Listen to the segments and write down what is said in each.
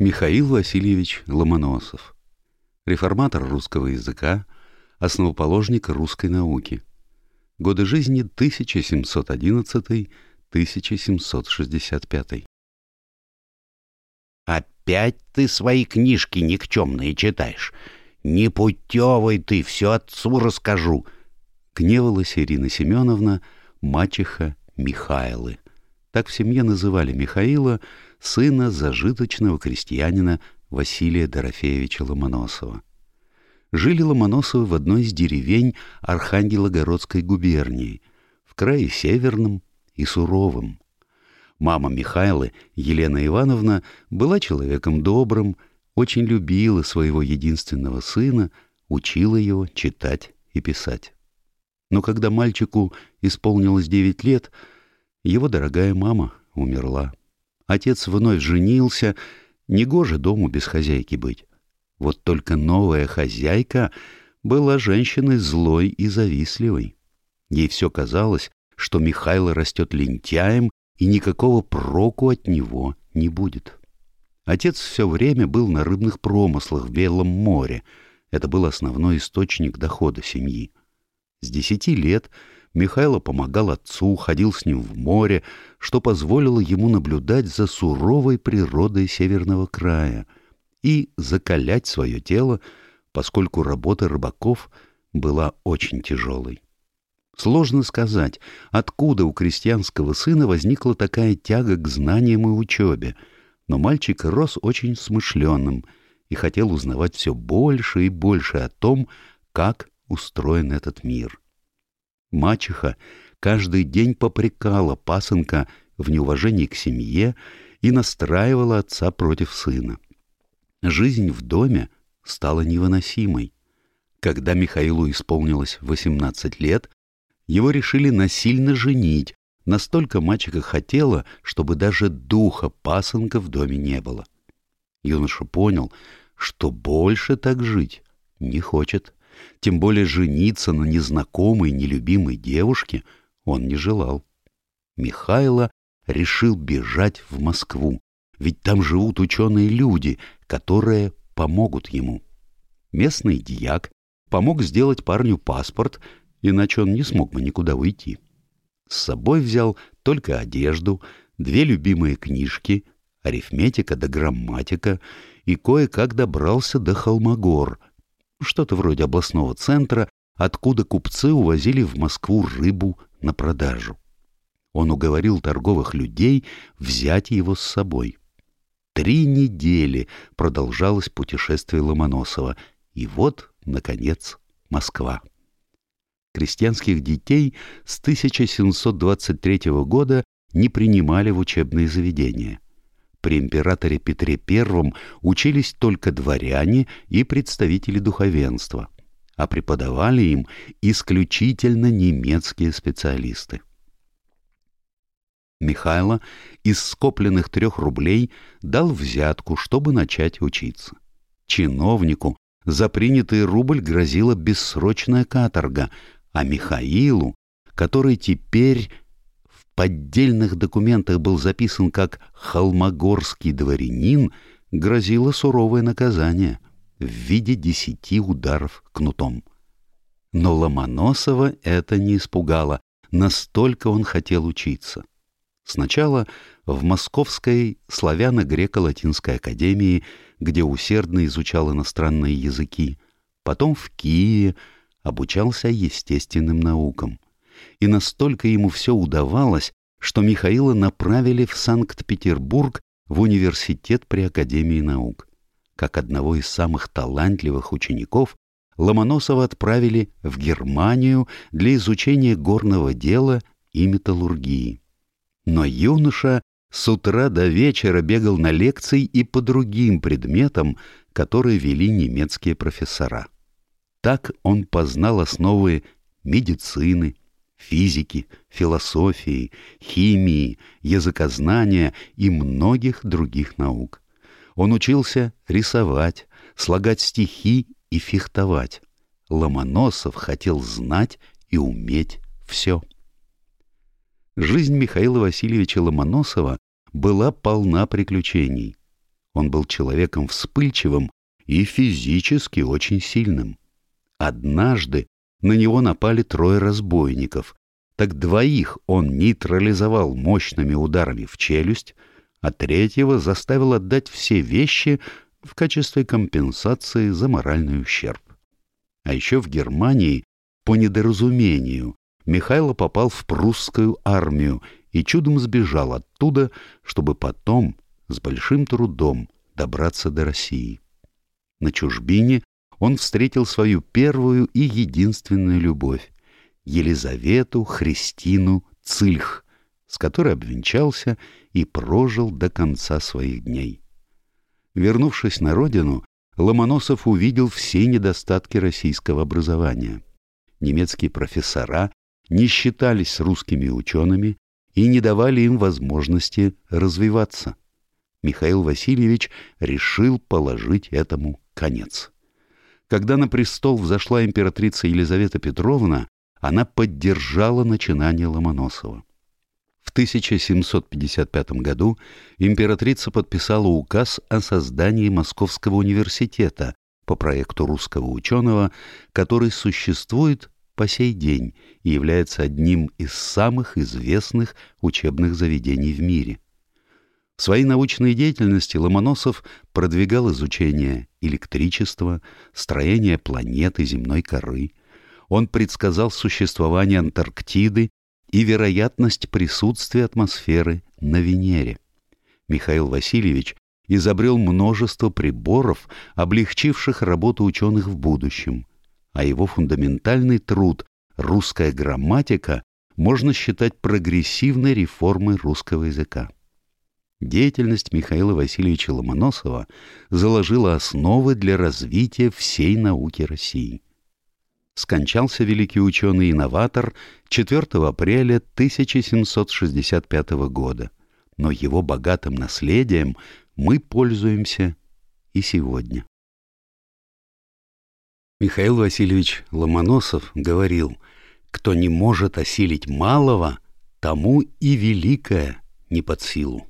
Михаил Васильевич Ломоносов. Реформатор русского языка, основоположник русской науки. Годы жизни 1711-1765. Опять ты свои книжки никчемные читаешь. Непутевый ты, все отцу расскажу. Гневалась Ирина Семеновна, мачеха Михайлы. Так в семье называли Михаила, сына зажиточного крестьянина Василия Дорофеевича Ломоносова. Жили Ломоносовы в одной из деревень Архангелогородской губернии, в крае северном и суровом. Мама Михайлы, Елена Ивановна, была человеком добрым, очень любила своего единственного сына, учила его читать и писать. Но когда мальчику исполнилось девять лет, его дорогая мама умерла. Отец вновь женился, негоже дому без хозяйки быть. Вот только новая хозяйка была женщиной злой и завистливой. Ей все казалось, что Михайло растет лентяем, и никакого проку от него не будет. Отец все время был на рыбных промыслах в Белом море. Это был основной источник дохода семьи. С десяти лет Михайло помогал отцу, ходил с ним в море, что позволило ему наблюдать за суровой природой северного края и закалять свое тело, поскольку работа рыбаков была очень тяжелой. Сложно сказать, откуда у крестьянского сына возникла такая тяга к знаниям и учебе, но мальчик рос очень смышленным и хотел узнавать все больше и больше о том, как устроен этот мир. Мачеха каждый день попрекала пасынка в неуважении к семье и настраивала отца против сына. Жизнь в доме стала невыносимой. Когда Михаилу исполнилось 18 лет, его решили насильно женить, настолько мачеха хотела, чтобы даже духа пасынка в доме не было. Юноша понял, что больше так жить не хочет тем более жениться на незнакомой, нелюбимой девушке он не желал. Михайло решил бежать в Москву, ведь там живут ученые люди, которые помогут ему. Местный дьяк помог сделать парню паспорт, иначе он не смог бы никуда уйти. С собой взял только одежду, две любимые книжки, арифметика да грамматика, и кое-как добрался до Холмогор — что-то вроде областного центра, откуда купцы увозили в Москву рыбу на продажу. Он уговорил торговых людей взять его с собой. Три недели продолжалось путешествие Ломоносова, и вот, наконец, Москва. Крестьянских детей с 1723 года не принимали в учебные заведения при императоре Петре I учились только дворяне и представители духовенства, а преподавали им исключительно немецкие специалисты. Михайло из скопленных трех рублей дал взятку, чтобы начать учиться. Чиновнику за принятый рубль грозила бессрочная каторга, а Михаилу, который теперь поддельных документах был записан как «холмогорский дворянин», грозило суровое наказание в виде десяти ударов кнутом. Но Ломоносова это не испугало, настолько он хотел учиться. Сначала в Московской славяно-греко-латинской академии, где усердно изучал иностранные языки, потом в Киеве обучался естественным наукам и настолько ему все удавалось, что Михаила направили в Санкт-Петербург в университет при Академии наук. Как одного из самых талантливых учеников, Ломоносова отправили в Германию для изучения горного дела и металлургии. Но юноша с утра до вечера бегал на лекции и по другим предметам, которые вели немецкие профессора. Так он познал основы медицины, физики, философии, химии, языкознания и многих других наук. Он учился рисовать, слагать стихи и фехтовать. Ломоносов хотел знать и уметь все. Жизнь Михаила Васильевича Ломоносова была полна приключений. Он был человеком вспыльчивым и физически очень сильным. Однажды на него напали трое разбойников, так двоих он нейтрализовал мощными ударами в челюсть, а третьего заставил отдать все вещи в качестве компенсации за моральный ущерб. А еще в Германии, по недоразумению, Михайло попал в прусскую армию и чудом сбежал оттуда, чтобы потом с большим трудом добраться до России. На чужбине он встретил свою первую и единственную любовь — Елизавету Христину Цильх, с которой обвенчался и прожил до конца своих дней. Вернувшись на родину, Ломоносов увидел все недостатки российского образования. Немецкие профессора не считались русскими учеными и не давали им возможности развиваться. Михаил Васильевич решил положить этому конец. Когда на престол взошла императрица Елизавета Петровна, она поддержала начинание Ломоносова. В 1755 году императрица подписала указ о создании Московского университета по проекту русского ученого, который существует по сей день и является одним из самых известных учебных заведений в мире. В своей научной деятельности Ломоносов продвигал изучение электричества, строение планеты земной коры. Он предсказал существование Антарктиды и вероятность присутствия атмосферы на Венере. Михаил Васильевич изобрел множество приборов, облегчивших работу ученых в будущем, а его фундаментальный труд «Русская грамматика» можно считать прогрессивной реформой русского языка. Деятельность Михаила Васильевича Ломоносова заложила основы для развития всей науки России. Скончался великий ученый-инноватор 4 апреля 1765 года, но его богатым наследием мы пользуемся и сегодня. Михаил Васильевич Ломоносов говорил, кто не может осилить малого, тому и великое не под силу.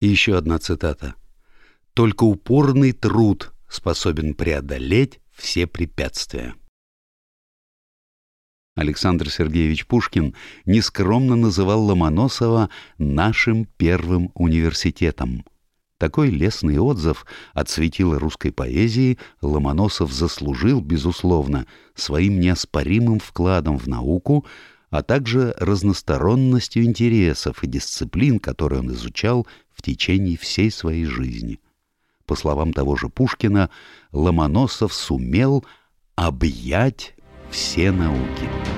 И еще одна цитата. «Только упорный труд способен преодолеть все препятствия». Александр Сергеевич Пушкин нескромно называл Ломоносова «нашим первым университетом». Такой лестный отзыв от светила русской поэзии Ломоносов заслужил, безусловно, своим неоспоримым вкладом в науку, а также разносторонностью интересов и дисциплин, которые он изучал в течение всей своей жизни. По словам того же Пушкина, Ломоносов сумел объять все науки.